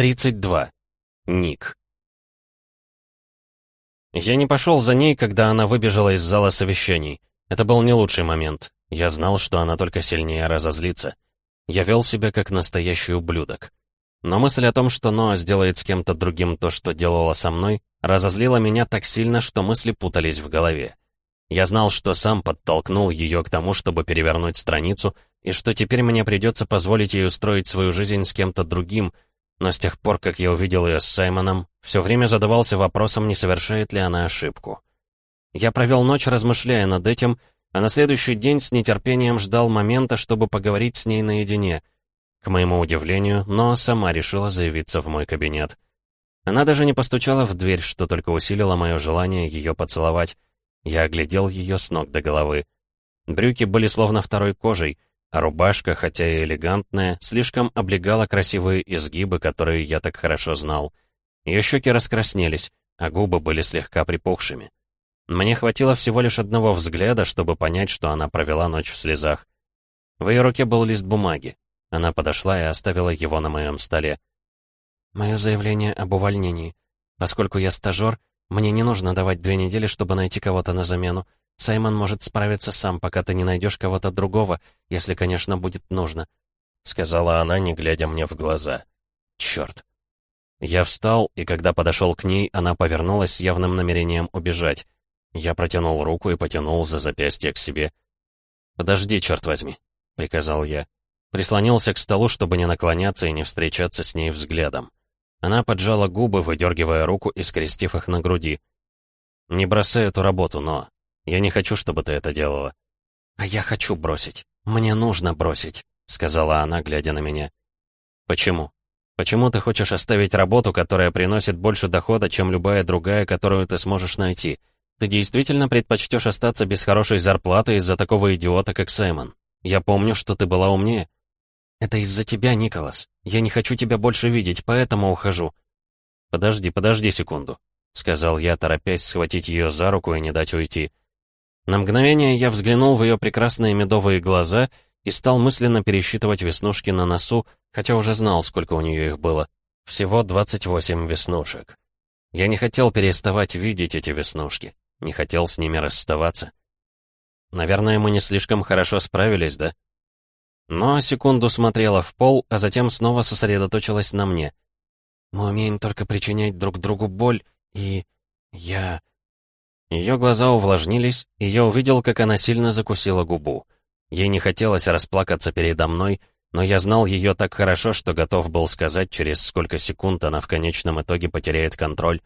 32. Ник. Я не пошел за ней, когда она выбежала из зала совещаний. Это был не лучший момент. Я знал, что она только сильнее разозлится. Я вел себя как настоящий ублюдок. Но мысль о том, что Ноа сделает с кем-то другим то, что делала со мной, разозлила меня так сильно, что мысли путались в голове. Я знал, что сам подтолкнул ее к тому, чтобы перевернуть страницу, и что теперь мне придется позволить ей устроить свою жизнь с кем-то другим — но с тех пор, как я увидел ее с Саймоном, все время задавался вопросом, не совершает ли она ошибку. Я провел ночь, размышляя над этим, а на следующий день с нетерпением ждал момента, чтобы поговорить с ней наедине. К моему удивлению, но сама решила заявиться в мой кабинет. Она даже не постучала в дверь, что только усилило мое желание ее поцеловать. Я оглядел ее с ног до головы. Брюки были словно второй кожей — а рубашка, хотя и элегантная, слишком облегала красивые изгибы, которые я так хорошо знал. Ее щеки раскраснелись, а губы были слегка припухшими. Мне хватило всего лишь одного взгляда, чтобы понять, что она провела ночь в слезах. В ее руке был лист бумаги. Она подошла и оставила его на моем столе. «Мое заявление об увольнении. Поскольку я стажер, мне не нужно давать две недели, чтобы найти кого-то на замену. Саймон может справиться сам, пока ты не найдешь кого-то другого, если, конечно, будет нужно», — сказала она, не глядя мне в глаза. «Черт». Я встал, и когда подошел к ней, она повернулась с явным намерением убежать. Я протянул руку и потянул за запястье к себе. «Подожди, черт возьми», — приказал я. Прислонился к столу, чтобы не наклоняться и не встречаться с ней взглядом. Она поджала губы, выдергивая руку и скрестив их на груди. «Не бросай эту работу, но я не хочу, чтобы ты это делала». «А я хочу бросить. Мне нужно бросить», — сказала она, глядя на меня. «Почему? Почему ты хочешь оставить работу, которая приносит больше дохода, чем любая другая, которую ты сможешь найти? Ты действительно предпочтешь остаться без хорошей зарплаты из-за такого идиота, как Саймон? Я помню, что ты была умнее». «Это из-за тебя, Николас. Я не хочу тебя больше видеть, поэтому ухожу». «Подожди, подожди секунду», — сказал я, торопясь схватить ее за руку и не дать уйти. На мгновение я взглянул в ее прекрасные медовые глаза и стал мысленно пересчитывать веснушки на носу, хотя уже знал, сколько у нее их было. Всего 28 веснушек. Я не хотел переставать видеть эти веснушки, не хотел с ними расставаться. Наверное, мы не слишком хорошо справились, да? Но секунду смотрела в пол, а затем снова сосредоточилась на мне. Мы умеем только причинять друг другу боль, и... я... Ее глаза увлажнились, и я увидел, как она сильно закусила губу. Ей не хотелось расплакаться передо мной, но я знал ее так хорошо, что готов был сказать, через сколько секунд она в конечном итоге потеряет контроль.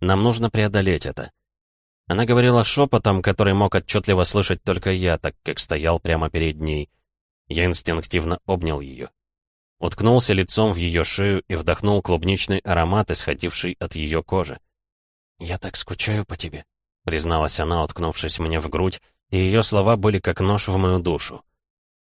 Нам нужно преодолеть это. Она говорила шепотом, который мог отчетливо слышать только я, так как стоял прямо перед ней. Я инстинктивно обнял ее. Уткнулся лицом в ее шею и вдохнул клубничный аромат, исходивший от ее кожи. «Я так скучаю по тебе», — призналась она, уткнувшись мне в грудь, и ее слова были как нож в мою душу.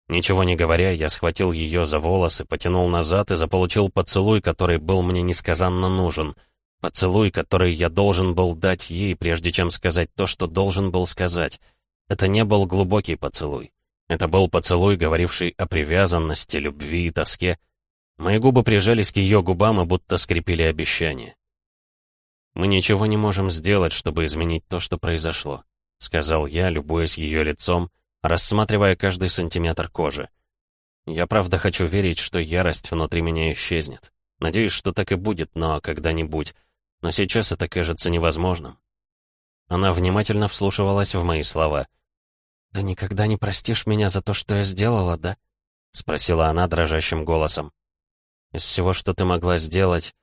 Ничего не говоря, я схватил ее за волосы, потянул назад и заполучил поцелуй, который был мне несказанно нужен. Поцелуй, который я должен был дать ей, прежде чем сказать то, что должен был сказать. Это не был глубокий поцелуй. Это был поцелуй, говоривший о привязанности, любви и тоске. Мои губы прижались к ее губам и будто скрепили обещание. «Мы ничего не можем сделать, чтобы изменить то, что произошло», — сказал я, любуясь ее лицом, рассматривая каждый сантиметр кожи. «Я правда хочу верить, что ярость внутри меня исчезнет. Надеюсь, что так и будет, но когда-нибудь. Но сейчас это кажется невозможным». Она внимательно вслушивалась в мои слова. «Ты никогда не простишь меня за то, что я сделала, да?» — спросила она дрожащим голосом. «Из всего, что ты могла сделать,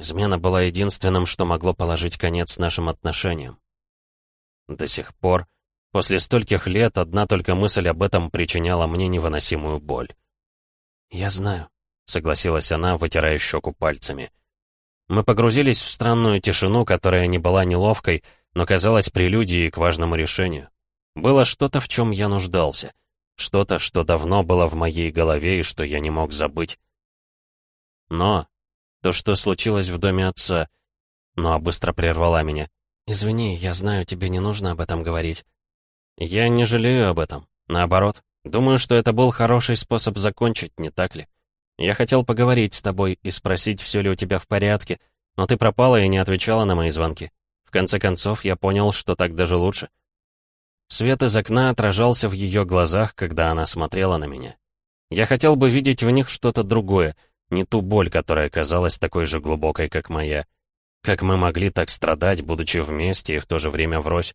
Измена была единственным, что могло положить конец нашим отношениям. До сих пор, после стольких лет, одна только мысль об этом причиняла мне невыносимую боль. «Я знаю», — согласилась она, вытирая щеку пальцами. Мы погрузились в странную тишину, которая не была неловкой, но казалась прелюдией к важному решению. Было что-то, в чем я нуждался. Что-то, что давно было в моей голове и что я не мог забыть. Но то, что случилось в доме отца. Но быстро прервала меня. «Извини, я знаю, тебе не нужно об этом говорить». «Я не жалею об этом. Наоборот, думаю, что это был хороший способ закончить, не так ли? Я хотел поговорить с тобой и спросить, все ли у тебя в порядке, но ты пропала и не отвечала на мои звонки. В конце концов, я понял, что так даже лучше. Свет из окна отражался в ее глазах, когда она смотрела на меня. Я хотел бы видеть в них что-то другое, не ту боль, которая казалась такой же глубокой, как моя. Как мы могли так страдать, будучи вместе и в то же время врозь?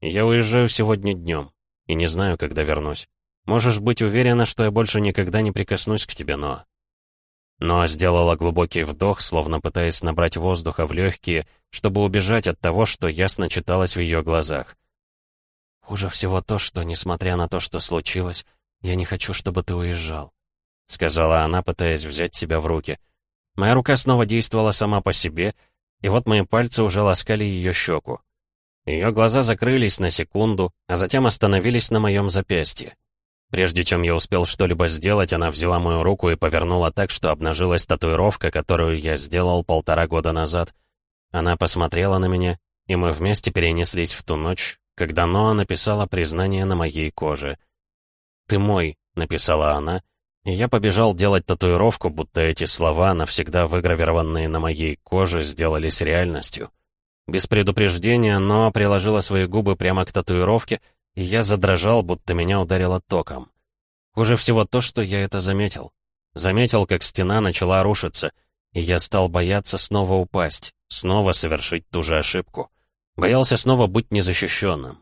Я уезжаю сегодня днем и не знаю, когда вернусь. Можешь быть уверена, что я больше никогда не прикоснусь к тебе, но... Ноа сделала глубокий вдох, словно пытаясь набрать воздуха в легкие, чтобы убежать от того, что ясно читалось в ее глазах. «Хуже всего то, что, несмотря на то, что случилось, я не хочу, чтобы ты уезжал», — сказала она, пытаясь взять себя в руки. Моя рука снова действовала сама по себе, и вот мои пальцы уже ласкали ее щеку. Ее глаза закрылись на секунду, а затем остановились на моем запястье. Прежде чем я успел что-либо сделать, она взяла мою руку и повернула так, что обнажилась татуировка, которую я сделал полтора года назад. Она посмотрела на меня, и мы вместе перенеслись в ту ночь, когда Ноа написала признание на моей коже. «Ты мой», — написала она, и я побежал делать татуировку, будто эти слова, навсегда выгравированные на моей коже, сделались реальностью. Без предупреждения Ноа приложила свои губы прямо к татуировке, и я задрожал, будто меня ударило током. Хуже всего то, что я это заметил. Заметил, как стена начала рушиться, и я стал бояться снова упасть, снова совершить ту же ошибку. Боялся снова быть незащищенным.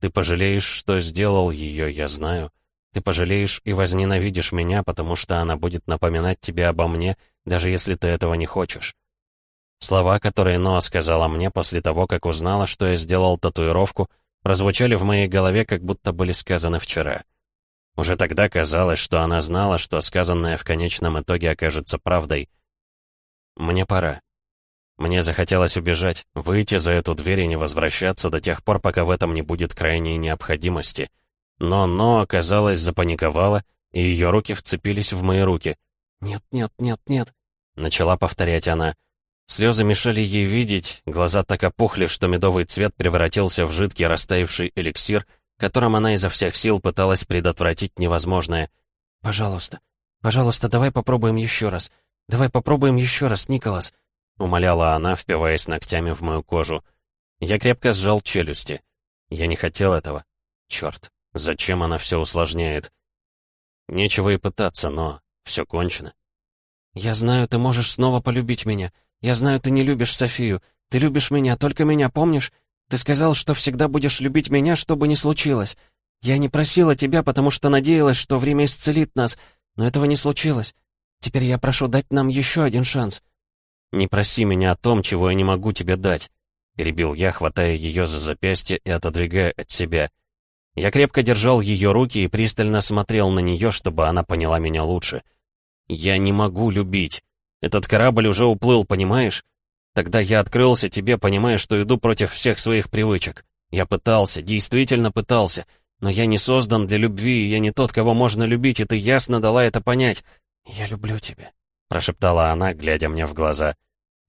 Ты пожалеешь, что сделал ее, я знаю. Ты пожалеешь и возненавидишь меня, потому что она будет напоминать тебе обо мне, даже если ты этого не хочешь. Слова, которые Ноа сказала мне после того, как узнала, что я сделал татуировку — прозвучали в моей голове, как будто были сказаны вчера. Уже тогда казалось, что она знала, что сказанное в конечном итоге окажется правдой. Мне пора. Мне захотелось убежать, выйти за эту дверь и не возвращаться до тех пор, пока в этом не будет крайней необходимости. Но Но, оказалось, запаниковала, и ее руки вцепились в мои руки. «Нет, нет, нет, нет», — начала повторять она. Слезы мешали ей видеть, глаза так опухли, что медовый цвет превратился в жидкий растаявший эликсир, которым она изо всех сил пыталась предотвратить невозможное. «Пожалуйста, пожалуйста, давай попробуем еще раз. Давай попробуем еще раз, Николас», — умоляла она, впиваясь ногтями в мою кожу. Я крепко сжал челюсти. Я не хотел этого. Черт, зачем она все усложняет? Нечего и пытаться, но все кончено. «Я знаю, ты можешь снова полюбить меня. Я знаю, ты не любишь Софию. Ты любишь меня, только меня, помнишь? Ты сказал, что всегда будешь любить меня, что бы ни случилось. Я не просила тебя, потому что надеялась, что время исцелит нас, но этого не случилось. Теперь я прошу дать нам еще один шанс». «Не проси меня о том, чего я не могу тебе дать», — перебил я, хватая ее за запястье и отодвигая от себя. Я крепко держал ее руки и пристально смотрел на нее, чтобы она поняла меня лучше. «Я не могу любить. Этот корабль уже уплыл, понимаешь? Тогда я открылся тебе, понимая, что иду против всех своих привычек. Я пытался, действительно пытался, но я не создан для любви, и я не тот, кого можно любить, и ты ясно дала это понять. «Я люблю тебя», — прошептала она, глядя мне в глаза.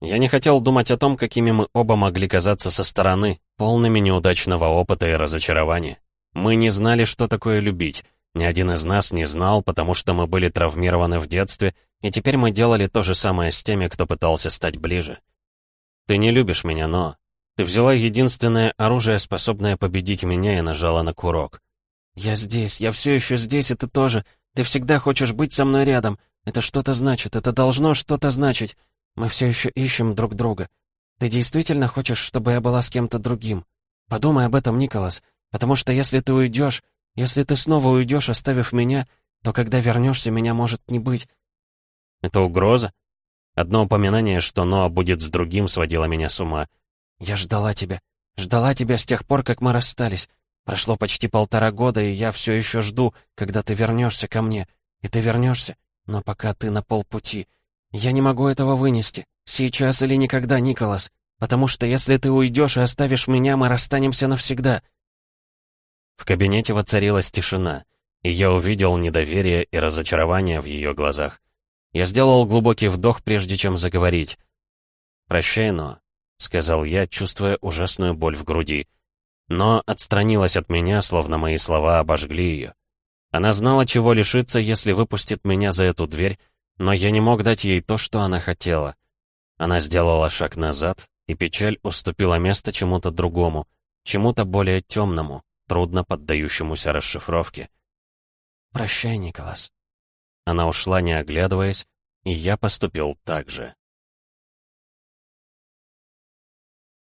Я не хотел думать о том, какими мы оба могли казаться со стороны, полными неудачного опыта и разочарования. Мы не знали, что такое любить. Ни один из нас не знал, потому что мы были травмированы в детстве и теперь мы делали то же самое с теми, кто пытался стать ближе. Ты не любишь меня, но... Ты взяла единственное оружие, способное победить меня, и нажала на курок. Я здесь, я все еще здесь, и ты тоже. Ты всегда хочешь быть со мной рядом. Это что-то значит, это должно что-то значить. Мы все еще ищем друг друга. Ты действительно хочешь, чтобы я была с кем-то другим? Подумай об этом, Николас, потому что если ты уйдешь, если ты снова уйдешь, оставив меня, то когда вернешься, меня может не быть, это угроза? Одно упоминание, что Ноа будет с другим, сводило меня с ума. «Я ждала тебя. Ждала тебя с тех пор, как мы расстались. Прошло почти полтора года, и я все еще жду, когда ты вернешься ко мне. И ты вернешься, но пока ты на полпути. Я не могу этого вынести. Сейчас или никогда, Николас. Потому что если ты уйдешь и оставишь меня, мы расстанемся навсегда». В кабинете воцарилась тишина, и я увидел недоверие и разочарование в ее глазах. Я сделал глубокий вдох, прежде чем заговорить. «Прощай, но», — сказал я, чувствуя ужасную боль в груди. Но отстранилась от меня, словно мои слова обожгли ее. Она знала, чего лишиться, если выпустит меня за эту дверь, но я не мог дать ей то, что она хотела. Она сделала шаг назад, и печаль уступила место чему-то другому, чему-то более темному трудно поддающемуся расшифровке. «Прощай, Николас». Она ушла, не оглядываясь, и я поступил так же.